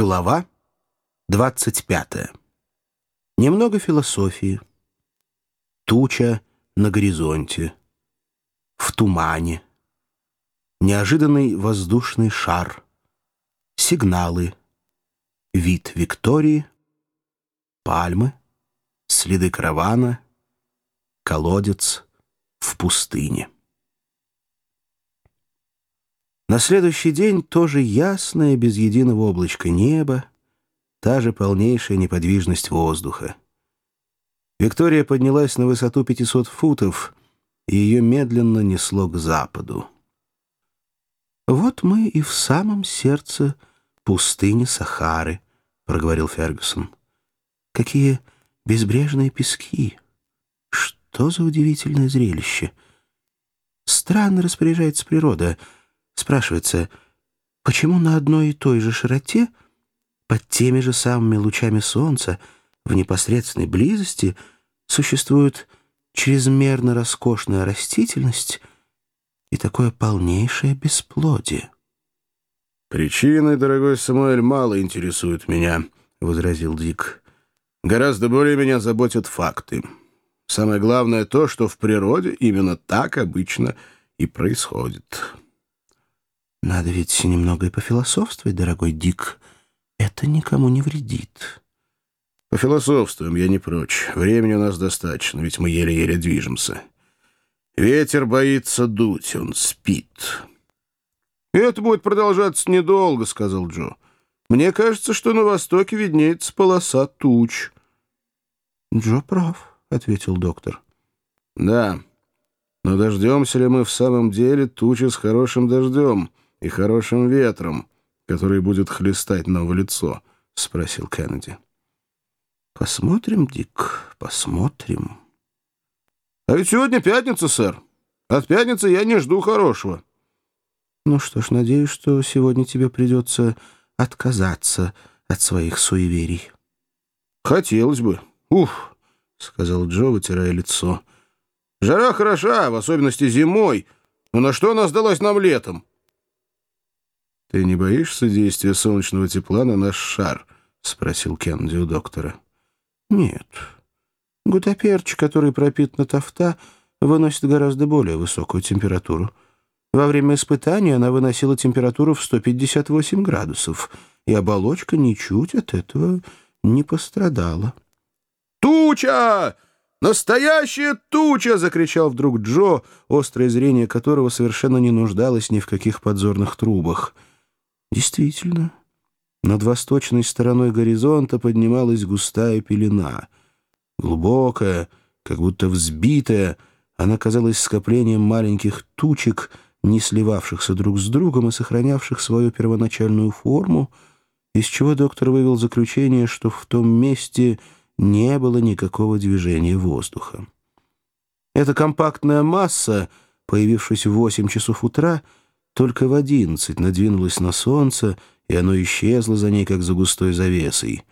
Глава 25. Немного философии. Туча на горизонте. В тумане. Неожиданный воздушный шар. Сигналы. Вид Виктории. Пальмы. Следы каравана. Колодец в пустыне. На следующий день тоже ясное, без единого облачка небо, та же полнейшая неподвижность воздуха. Виктория поднялась на высоту 500 футов, и ее медленно несло к западу. «Вот мы и в самом сердце пустыни Сахары», — проговорил Фергюсон. «Какие безбрежные пески! Что за удивительное зрелище! Странно распоряжается природа — Спрашивается, почему на одной и той же широте, под теми же самыми лучами солнца, в непосредственной близости, существует чрезмерно роскошная растительность и такое полнейшее бесплодие? «Причины, дорогой Самуэль, мало интересуют меня», — возразил Дик. «Гораздо более меня заботят факты. Самое главное то, что в природе именно так обычно и происходит». Надо ведь немного и пофилософствовать, дорогой Дик. Это никому не вредит. Пофилософствуем, я не прочь. Времени у нас достаточно, ведь мы еле-еле движемся. Ветер боится дуть, он спит. «Это будет продолжаться недолго», — сказал Джо. «Мне кажется, что на востоке виднеется полоса туч». «Джо прав», — ответил доктор. «Да, но дождемся ли мы в самом деле тучи с хорошим дождем?» И хорошим ветром, который будет хлестать нам в лицо?» — спросил Кеннеди. «Посмотрим, Дик, посмотрим». «А ведь сегодня пятница, сэр. От пятницы я не жду хорошего». «Ну что ж, надеюсь, что сегодня тебе придется отказаться от своих суеверий». «Хотелось бы. Ух!» — сказал Джо, вытирая лицо. «Жара хороша, в особенности зимой. Но на что она сдалась нам летом?» «Ты не боишься действия солнечного тепла на наш шар?» — спросил Кенди у доктора. «Нет. Гутаперч, который пропитан тафта, выносит гораздо более высокую температуру. Во время испытания она выносила температуру в 158 градусов, и оболочка ничуть от этого не пострадала». «Туча! Настоящая туча!» — закричал вдруг Джо, острое зрение которого совершенно не нуждалось ни в каких подзорных трубах — Действительно, над восточной стороной горизонта поднималась густая пелена. Глубокая, как будто взбитая, она казалась скоплением маленьких тучек, не сливавшихся друг с другом и сохранявших свою первоначальную форму, из чего доктор вывел заключение, что в том месте не было никакого движения воздуха. Эта компактная масса, появившись в 8 часов утра, только в одиннадцать надвинулось на солнце, и оно исчезло за ней, как за густой завесой.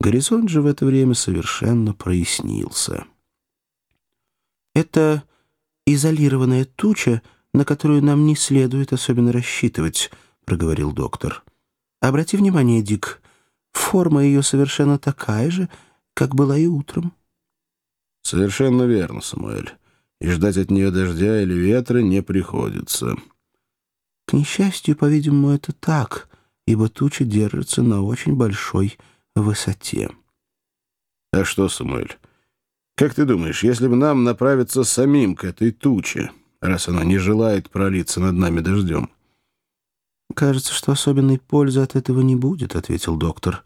Горизонт же в это время совершенно прояснился. «Это изолированная туча, на которую нам не следует особенно рассчитывать», — проговорил доктор. «Обрати внимание, Дик, форма ее совершенно такая же, как была и утром». «Совершенно верно, Самуэль. И ждать от нее дождя или ветра не приходится». К несчастью, по-видимому, это так, ибо туча держится на очень большой высоте. А что, Самуэль, как ты думаешь, если бы нам направиться самим к этой туче, раз она не желает пролиться над нами дождем? «Кажется, что особенной пользы от этого не будет», — ответил доктор.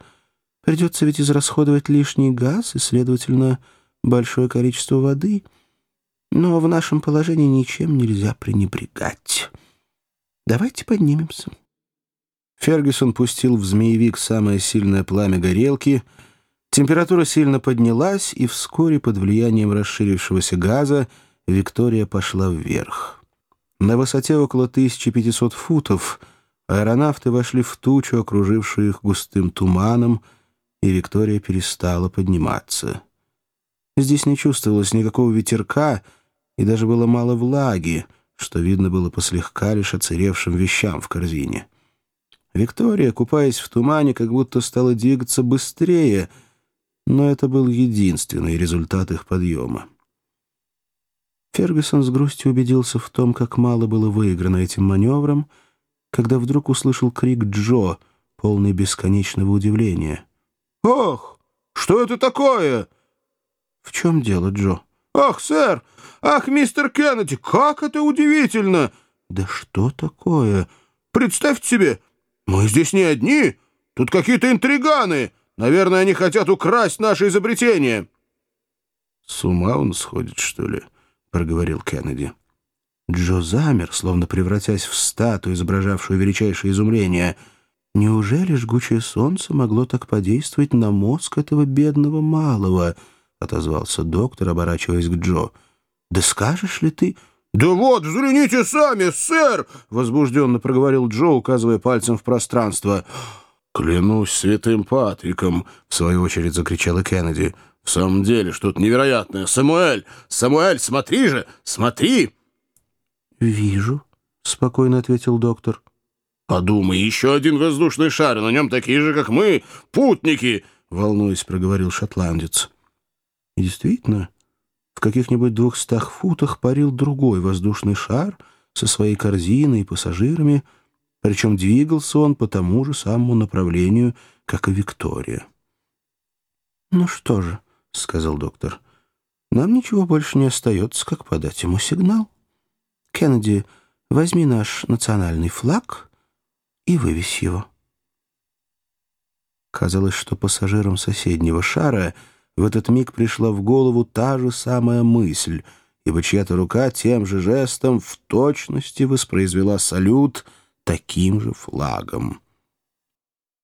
«Придется ведь израсходовать лишний газ и, следовательно, большое количество воды. Но в нашем положении ничем нельзя пренебрегать». Давайте поднимемся». Фергюсон пустил в змеевик самое сильное пламя горелки. Температура сильно поднялась, и вскоре под влиянием расширившегося газа Виктория пошла вверх. На высоте около 1500 футов аэронавты вошли в тучу, окружившую их густым туманом, и Виктория перестала подниматься. Здесь не чувствовалось никакого ветерка, и даже было мало влаги, что видно было по слегка лишь оцаревшим вещам в корзине. Виктория, купаясь в тумане, как будто стала двигаться быстрее, но это был единственный результат их подъема. Фергюсон с грустью убедился в том, как мало было выиграно этим маневром, когда вдруг услышал крик Джо, полный бесконечного удивления. «Ох, что это такое?» «В чем дело, Джо?» «Ах, сэр! Ах, мистер Кеннеди, как это удивительно!» «Да что такое?» «Представьте себе, мы здесь не одни. Тут какие-то интриганы. Наверное, они хотят украсть наше изобретение». «С ума он сходит, что ли?» — проговорил Кеннеди. Джо замер, словно превратясь в статую, изображавшую величайшее изумление. Неужели жгучее солнце могло так подействовать на мозг этого бедного малого? — отозвался доктор, оборачиваясь к Джо. — Да скажешь ли ты... «Да вот, взгляните сами, сэр!» — возбужденно проговорил Джо, указывая пальцем в пространство. «Клянусь святым Патриком!» — в свою очередь закричала Кеннеди. «В самом деле, что-то невероятное! Самуэль! Самуэль, смотри же! Смотри!» «Вижу», — спокойно ответил доктор. «Подумай, еще один воздушный шар, на нем такие же, как мы, путники!» — волнуясь, проговорил шотландец. И действительно, в каких-нибудь двухстах футах парил другой воздушный шар со своей корзиной и пассажирами, причем двигался он по тому же самому направлению, как и Виктория. «Ну что же», — сказал доктор, — «нам ничего больше не остается, как подать ему сигнал. Кеннеди, возьми наш национальный флаг и вывесь его». Казалось, что пассажирам соседнего шара — в этот миг пришла в голову та же самая мысль, ибо чья-то рука тем же жестом в точности воспроизвела салют таким же флагом.